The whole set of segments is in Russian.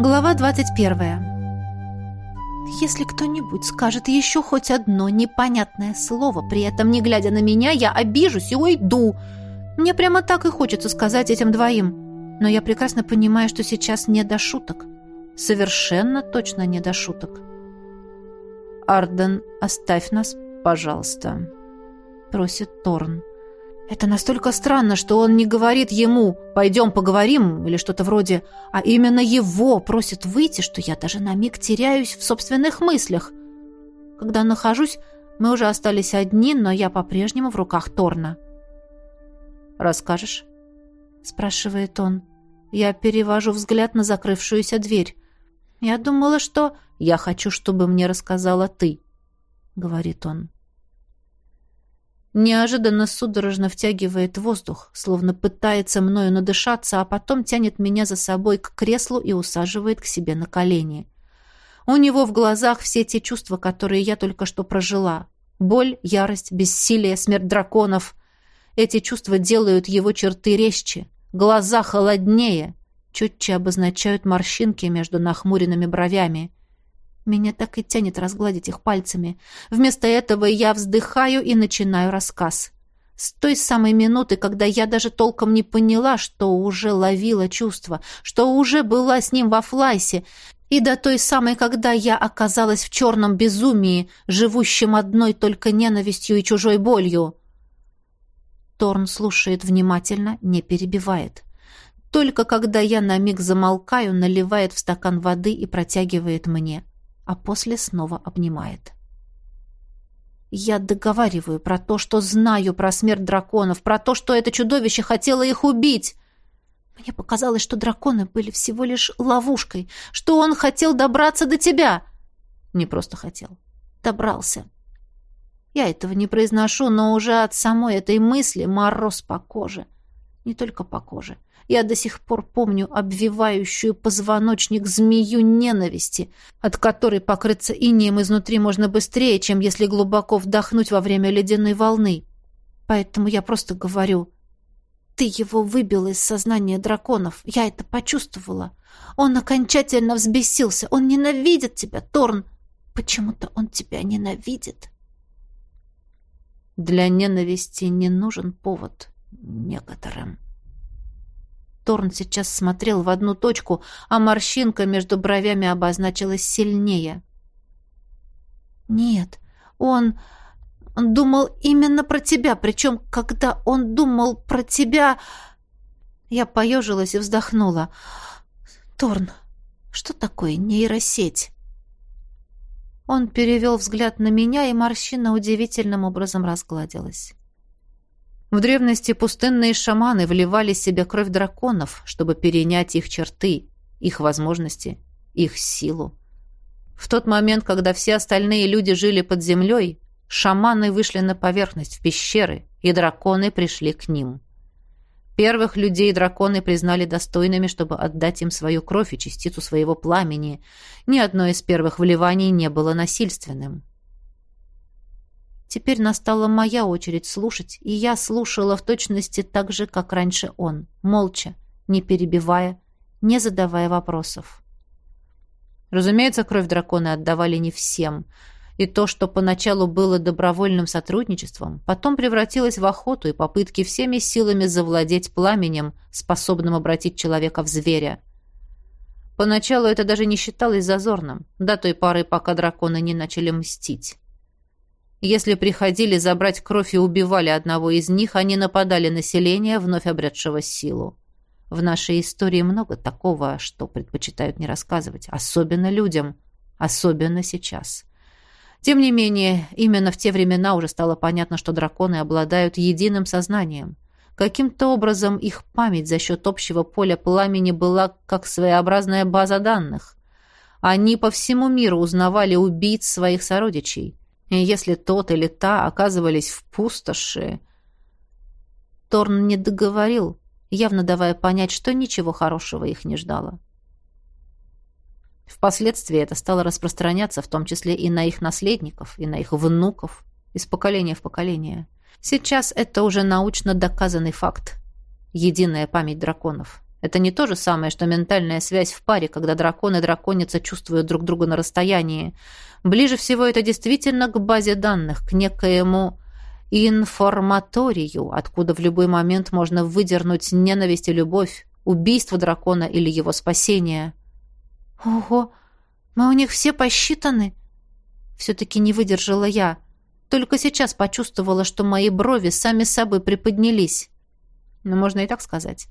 Глава 21. Если кто-нибудь скажет еще хоть одно непонятное слово, при этом не глядя на меня, я обижусь и уйду. Мне прямо так и хочется сказать этим двоим. Но я прекрасно понимаю, что сейчас не до шуток. Совершенно точно не до шуток. «Арден, оставь нас, пожалуйста», — просит Торн. Это настолько странно, что он не говорит ему «пойдем поговорим» или что-то вроде, а именно его просит выйти, что я даже на миг теряюсь в собственных мыслях. Когда нахожусь, мы уже остались одни, но я по-прежнему в руках Торна. «Расскажешь?» — спрашивает он. Я перевожу взгляд на закрывшуюся дверь. Я думала, что... «Я хочу, чтобы мне рассказала ты», — говорит он. Неожиданно судорожно втягивает воздух, словно пытается мною надышаться, а потом тянет меня за собой к креслу и усаживает к себе на колени. У него в глазах все те чувства, которые я только что прожила. Боль, ярость, бессилие, смерть драконов. Эти чувства делают его черты резче, глаза холоднее, четче обозначают морщинки между нахмуренными бровями. Меня так и тянет разгладить их пальцами. Вместо этого я вздыхаю и начинаю рассказ. С той самой минуты, когда я даже толком не поняла, что уже ловила чувства, что уже была с ним во флайсе, и до той самой, когда я оказалась в черном безумии, живущем одной только ненавистью и чужой болью. Торн слушает внимательно, не перебивает. Только когда я на миг замолкаю, наливает в стакан воды и протягивает мне а после снова обнимает. Я договариваю про то, что знаю про смерть драконов, про то, что это чудовище хотело их убить. Мне показалось, что драконы были всего лишь ловушкой, что он хотел добраться до тебя. Не просто хотел. Добрался. Я этого не произношу, но уже от самой этой мысли мороз по коже. Не только по коже. Я до сих пор помню обвивающую позвоночник змею ненависти, от которой покрыться инеем изнутри можно быстрее, чем если глубоко вдохнуть во время ледяной волны. Поэтому я просто говорю, ты его выбил из сознания драконов. Я это почувствовала. Он окончательно взбесился. Он ненавидит тебя, Торн. Почему-то он тебя ненавидит. Для ненависти не нужен повод некоторым. Торн сейчас смотрел в одну точку, а морщинка между бровями обозначилась сильнее. «Нет, он... он думал именно про тебя, причем, когда он думал про тебя...» Я поежилась и вздохнула. «Торн, что такое нейросеть?» Он перевел взгляд на меня, и морщина удивительным образом разгладилась. В древности пустынные шаманы вливали в себя кровь драконов, чтобы перенять их черты, их возможности, их силу. В тот момент, когда все остальные люди жили под землей, шаманы вышли на поверхность, в пещеры, и драконы пришли к ним. Первых людей драконы признали достойными, чтобы отдать им свою кровь и частицу своего пламени. Ни одно из первых вливаний не было насильственным. Теперь настала моя очередь слушать, и я слушала в точности так же, как раньше он, молча, не перебивая, не задавая вопросов. Разумеется, кровь дракона отдавали не всем, и то, что поначалу было добровольным сотрудничеством, потом превратилось в охоту и попытки всеми силами завладеть пламенем, способным обратить человека в зверя. Поначалу это даже не считалось зазорным, до той поры, пока драконы не начали мстить. Если приходили забрать кровь и убивали одного из них, они нападали на селение, вновь обретшего силу. В нашей истории много такого, что предпочитают не рассказывать, особенно людям, особенно сейчас. Тем не менее, именно в те времена уже стало понятно, что драконы обладают единым сознанием. Каким-то образом их память за счет общего поля пламени была как своеобразная база данных. Они по всему миру узнавали убийц своих сородичей – и если тот или та оказывались в пустоши... Торн не договорил, явно давая понять, что ничего хорошего их не ждало. Впоследствии это стало распространяться, в том числе и на их наследников, и на их внуков, из поколения в поколение. Сейчас это уже научно доказанный факт. Единая память драконов. Это не то же самое, что ментальная связь в паре, когда дракон и драконица чувствуют друг друга на расстоянии. Ближе всего это действительно к базе данных, к некоему информаторию, откуда в любой момент можно выдернуть ненависть и любовь, убийство дракона или его спасение. «Ого, мы у них все посчитаны?» Все-таки не выдержала я. Только сейчас почувствовала, что мои брови сами собой приподнялись. Ну, можно и так сказать.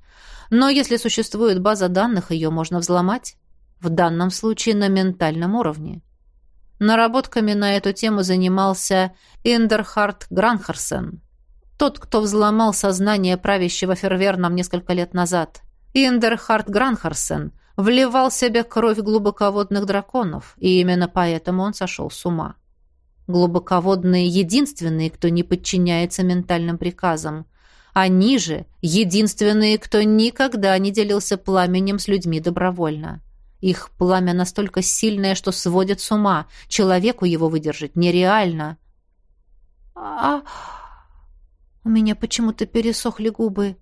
Но если существует база данных, ее можно взломать. В данном случае на ментальном уровне. Наработками на эту тему занимался Индерхард Гранхарсен, тот, кто взломал сознание правящего Ферверном несколько лет назад. Индерхард Гранхарсен вливал в себя кровь глубоководных драконов, и именно поэтому он сошел с ума. Глубоководные единственные, кто не подчиняется ментальным приказам. Они же единственные, кто никогда не делился пламенем с людьми добровольно. Их пламя настолько сильное, что сводит с ума. Человеку его выдержать нереально. А у меня почему-то пересохли губы.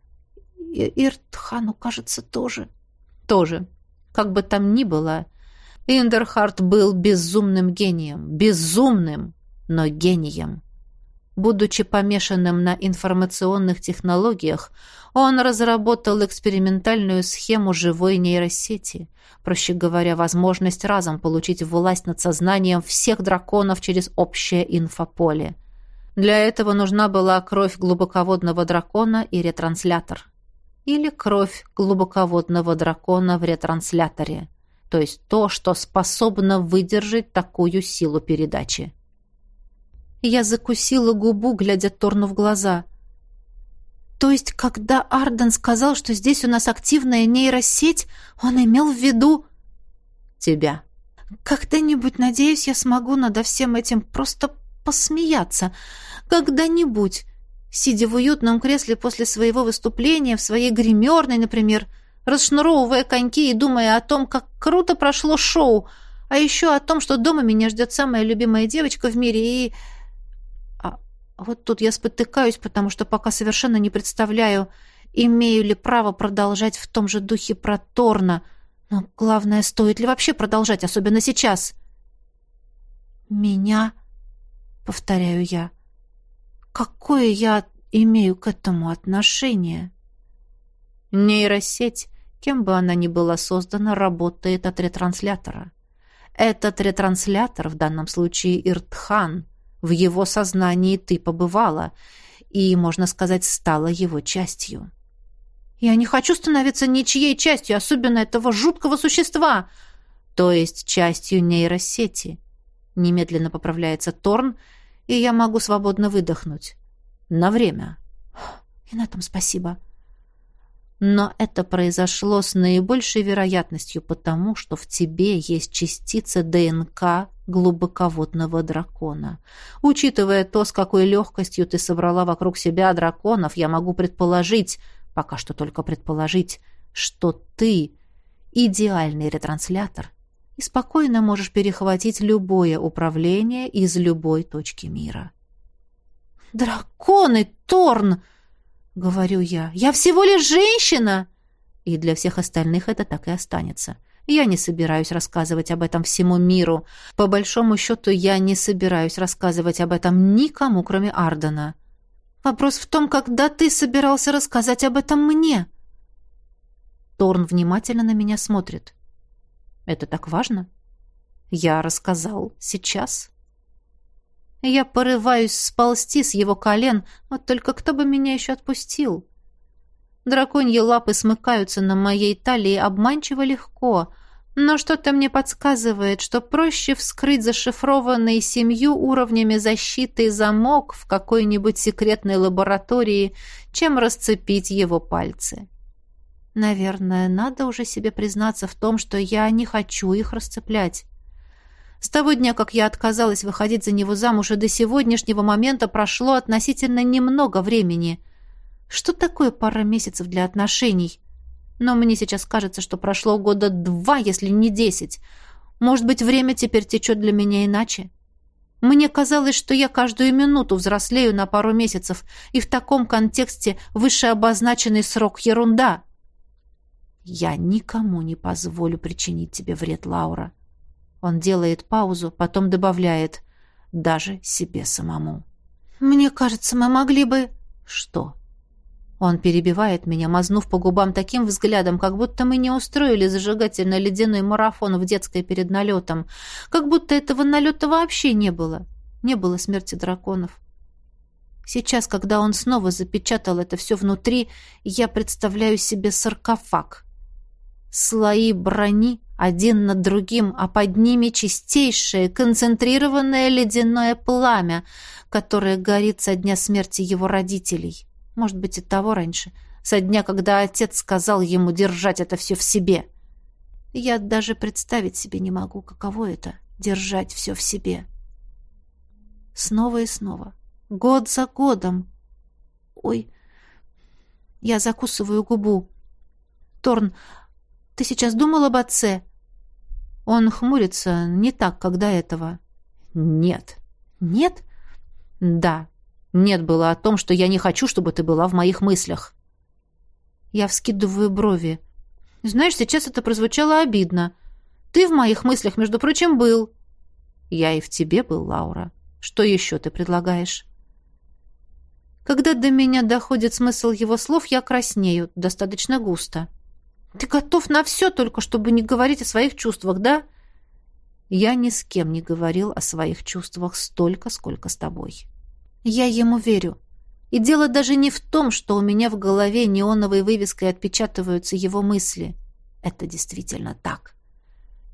И Иртхану, кажется, тоже. Тоже. Как бы там ни было, Индерхард был безумным гением. Безумным, но гением. Будучи помешанным на информационных технологиях, он разработал экспериментальную схему живой нейросети, проще говоря, возможность разом получить власть над сознанием всех драконов через общее инфополе. Для этого нужна была кровь глубоководного дракона и ретранслятор. Или кровь глубоководного дракона в ретрансляторе, то есть то, что способно выдержать такую силу передачи. Я закусила губу, глядя Торну в глаза. То есть, когда Арден сказал, что здесь у нас активная нейросеть, он имел в виду... Тебя. Когда-нибудь, надеюсь, я смогу над всем этим просто посмеяться. Когда-нибудь, сидя в уютном кресле после своего выступления, в своей гримерной, например, расшнуровывая коньки и думая о том, как круто прошло шоу, а еще о том, что дома меня ждет самая любимая девочка в мире и... Вот тут я спотыкаюсь, потому что пока совершенно не представляю, имею ли право продолжать в том же духе про Торна. Но главное, стоит ли вообще продолжать, особенно сейчас? «Меня?» — повторяю я. «Какое я имею к этому отношение?» Нейросеть, кем бы она ни была создана, работает от ретранслятора. Этот ретранслятор, в данном случае Иртхан — в его сознании ты побывала и, можно сказать, стала его частью. Я не хочу становиться ничьей частью, особенно этого жуткого существа, то есть частью нейросети. Немедленно поправляется Торн, и я могу свободно выдохнуть. На время. И на том спасибо. Но это произошло с наибольшей вероятностью потому, что в тебе есть частица ДНК глубоководного дракона. Учитывая то, с какой легкостью ты собрала вокруг себя драконов, я могу предположить, пока что только предположить, что ты идеальный ретранслятор и спокойно можешь перехватить любое управление из любой точки мира. «Драконы, Торн!» — говорю я. «Я всего лишь женщина!» И для всех остальных это так и останется. Я не собираюсь рассказывать об этом всему миру. По большому счету, я не собираюсь рассказывать об этом никому, кроме Ардена. Вопрос в том, когда ты собирался рассказать об этом мне?» Торн внимательно на меня смотрит. «Это так важно?» «Я рассказал сейчас». Я порываюсь сползти с его колен, вот только кто бы меня еще отпустил? Драконьи лапы смыкаются на моей талии обманчиво легко, но что-то мне подсказывает, что проще вскрыть зашифрованный семью уровнями защиты замок в какой-нибудь секретной лаборатории, чем расцепить его пальцы. Наверное, надо уже себе признаться в том, что я не хочу их расцеплять. С того дня, как я отказалась выходить за него замуж, и до сегодняшнего момента прошло относительно немного времени. Что такое пара месяцев для отношений? Но мне сейчас кажется, что прошло года два, если не десять. Может быть, время теперь течет для меня иначе? Мне казалось, что я каждую минуту взрослею на пару месяцев, и в таком контексте вышеобозначенный срок ерунда. Я никому не позволю причинить тебе вред, Лаура. Он делает паузу, потом добавляет даже себе самому. Мне кажется, мы могли бы Что? Он перебивает меня, мазнув по губам таким взглядом, как будто мы не устроили зажигательно-ледяной марафон в детской перед налетом, как будто этого налета вообще не было. Не было смерти драконов. Сейчас, когда он снова запечатал это все внутри, я представляю себе саркофаг. Слои брони один над другим, а под ними чистейшее, концентрированное ледяное пламя, которое горит со дня смерти его родителей. Может быть, и того раньше, со дня, когда отец сказал ему держать это все в себе. Я даже представить себе не могу, каково это — держать все в себе. Снова и снова. Год за годом. Ой, я закусываю губу. Торн, ты сейчас думал об отце? Он хмурится не так, как до этого. Нет. Нет? Да. Нет было о том, что я не хочу, чтобы ты была в моих мыслях. Я вскидываю брови. Знаешь, сейчас это прозвучало обидно. Ты в моих мыслях, между прочим, был. Я и в тебе был, Лаура. Что еще ты предлагаешь? Когда до меня доходит смысл его слов, я краснею достаточно густо. Ты готов на все, только чтобы не говорить о своих чувствах, да? Я ни с кем не говорил о своих чувствах столько, сколько с тобой. Я ему верю. И дело даже не в том, что у меня в голове неоновой вывеской отпечатываются его мысли. Это действительно так.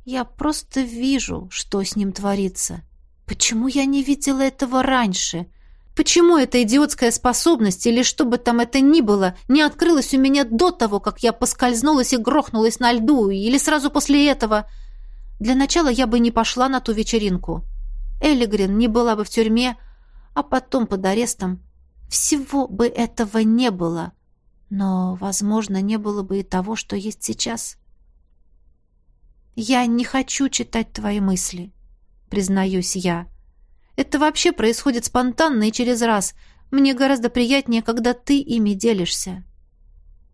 Я просто вижу, что с ним творится. Почему я не видела этого раньше? Почему эта идиотская способность, или что бы там это ни было, не открылась у меня до того, как я поскользнулась и грохнулась на льду, или сразу после этого? Для начала я бы не пошла на ту вечеринку. Элигрин не была бы в тюрьме, а потом под арестом. Всего бы этого не было. Но, возможно, не было бы и того, что есть сейчас. Я не хочу читать твои мысли, признаюсь я. Это вообще происходит спонтанно и через раз. Мне гораздо приятнее, когда ты ими делишься.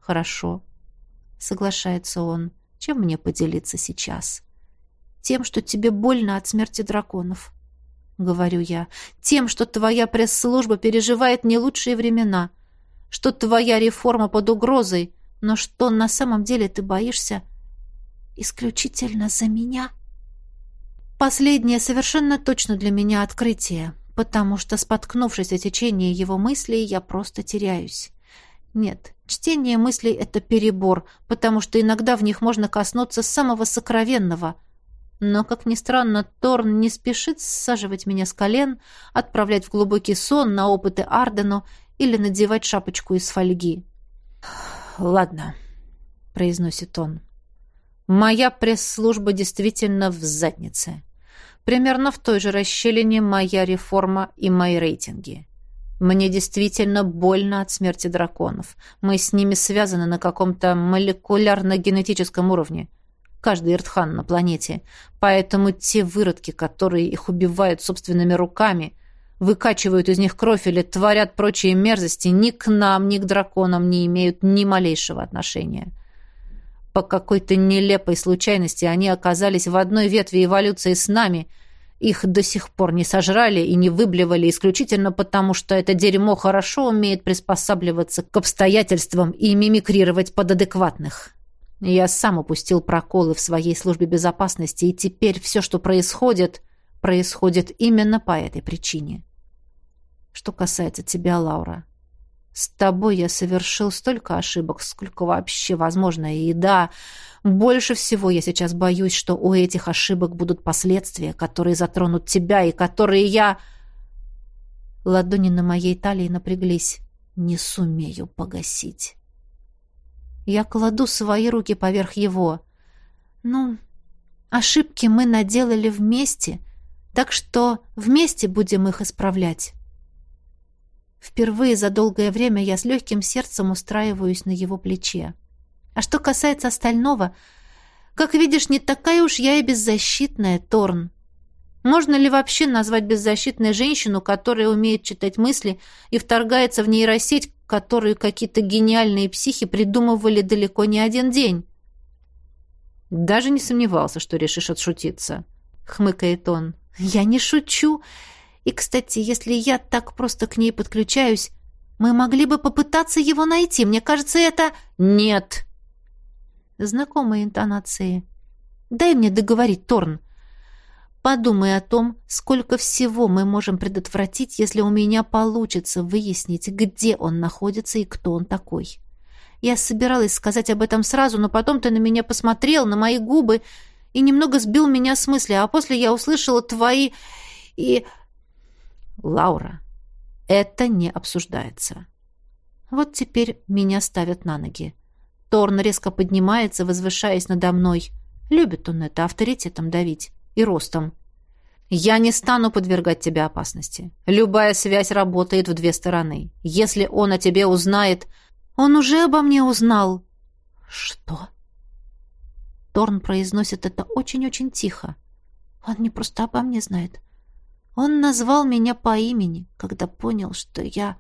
Хорошо, соглашается он. Чем мне поделиться сейчас? Тем, что тебе больно от смерти драконов. — говорю я, — тем, что твоя пресс-служба переживает не лучшие времена, что твоя реформа под угрозой, но что на самом деле ты боишься исключительно за меня. Последнее совершенно точно для меня открытие, потому что, споткнувшись о течении его мыслей, я просто теряюсь. Нет, чтение мыслей — это перебор, потому что иногда в них можно коснуться самого сокровенного — но, как ни странно, Торн не спешит саживать меня с колен, отправлять в глубокий сон на опыты Ардену или надевать шапочку из фольги. «Ладно», — произносит он. «Моя пресс-служба действительно в заднице. Примерно в той же расщелине моя реформа и мои рейтинги. Мне действительно больно от смерти драконов. Мы с ними связаны на каком-то молекулярно-генетическом уровне каждый Иртхан на планете. Поэтому те выродки, которые их убивают собственными руками, выкачивают из них кровь или творят прочие мерзости, ни к нам, ни к драконам не имеют ни малейшего отношения. По какой-то нелепой случайности они оказались в одной ветви эволюции с нами. Их до сих пор не сожрали и не выблевали исключительно потому, что это дерьмо хорошо умеет приспосабливаться к обстоятельствам и мимикрировать под адекватных. Я сам упустил проколы в своей службе безопасности, и теперь все, что происходит, происходит именно по этой причине. Что касается тебя, Лаура, с тобой я совершил столько ошибок, сколько вообще возможно. И да, больше всего я сейчас боюсь, что у этих ошибок будут последствия, которые затронут тебя и которые я... Ладони на моей талии напряглись. Не сумею погасить. Я кладу свои руки поверх его. Ну, ошибки мы наделали вместе, так что вместе будем их исправлять. Впервые за долгое время я с легким сердцем устраиваюсь на его плече. А что касается остального, как видишь, не такая уж я и беззащитная, Торн. Можно ли вообще назвать беззащитной женщину, которая умеет читать мысли и вторгается в нейросеть, которую какие-то гениальные психи придумывали далеко не один день. Даже не сомневался, что решишь отшутиться. Хмыкает он. Я не шучу. И, кстати, если я так просто к ней подключаюсь, мы могли бы попытаться его найти. Мне кажется, это... Нет. Знакомые интонации. Дай мне договорить, Торн. Подумай о том, сколько всего мы можем предотвратить, если у меня получится выяснить, где он находится и кто он такой. Я собиралась сказать об этом сразу, но потом ты на меня посмотрел, на мои губы, и немного сбил меня с мысли, а после я услышала твои... и... Лаура, это не обсуждается. Вот теперь меня ставят на ноги. Торн резко поднимается, возвышаясь надо мной. Любит он это, авторитетом давить. И ростом. Я не стану подвергать тебя опасности. Любая связь работает в две стороны. Если он о тебе узнает... Он уже обо мне узнал. Что? Торн произносит это очень-очень тихо. Он не просто обо мне знает. Он назвал меня по имени, когда понял, что я...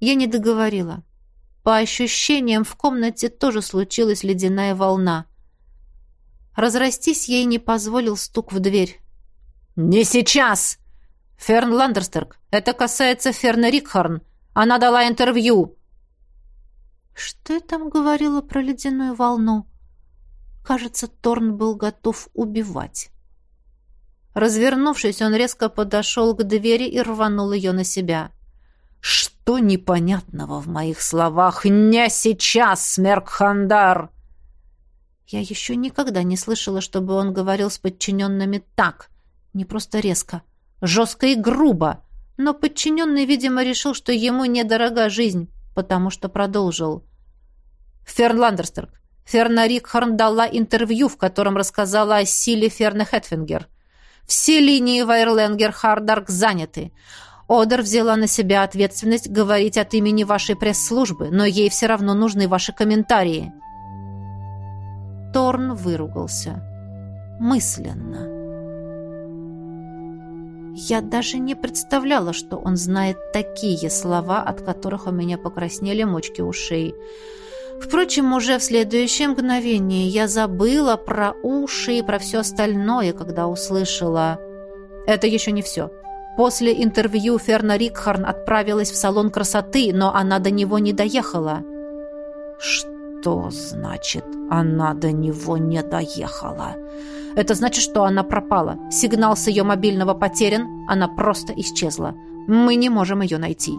Я не договорила. По ощущениям, в комнате тоже случилась ледяная волна. Разрастись ей не позволил стук в дверь. «Не сейчас!» «Ферн Ландерстерк, это касается Ферна Рикхарн. Она дала интервью!» Что я там говорила про ледяную волну? Кажется, Торн был готов убивать. Развернувшись, он резко подошел к двери и рванул ее на себя. «Что непонятного в моих словах? Не сейчас, Смеркхандар!» Я еще никогда не слышала, чтобы он говорил с подчиненными так, не просто резко, жестко и грубо. Но подчиненный, видимо, решил, что ему недорога жизнь, потому что продолжил. «Ферн Ландерстерк, Ферна Рикхорн дала интервью, в котором рассказала о силе Ферны Хэтфингер. Все линии Вайерленгер-Хардарк заняты. Одер взяла на себя ответственность говорить от имени вашей пресс-службы, но ей все равно нужны ваши комментарии». Торн выругался. Мысленно. Я даже не представляла, что он знает такие слова, от которых у меня покраснели мочки ушей. Впрочем, уже в следующее мгновение я забыла про уши и про все остальное, когда услышала. Это еще не все. После интервью Ферна Рикхарн отправилась в салон красоты, но она до него не доехала. Что значит «она до него не доехала»? Это значит, что она пропала. Сигнал с ее мобильного потерян, она просто исчезла. Мы не можем ее найти.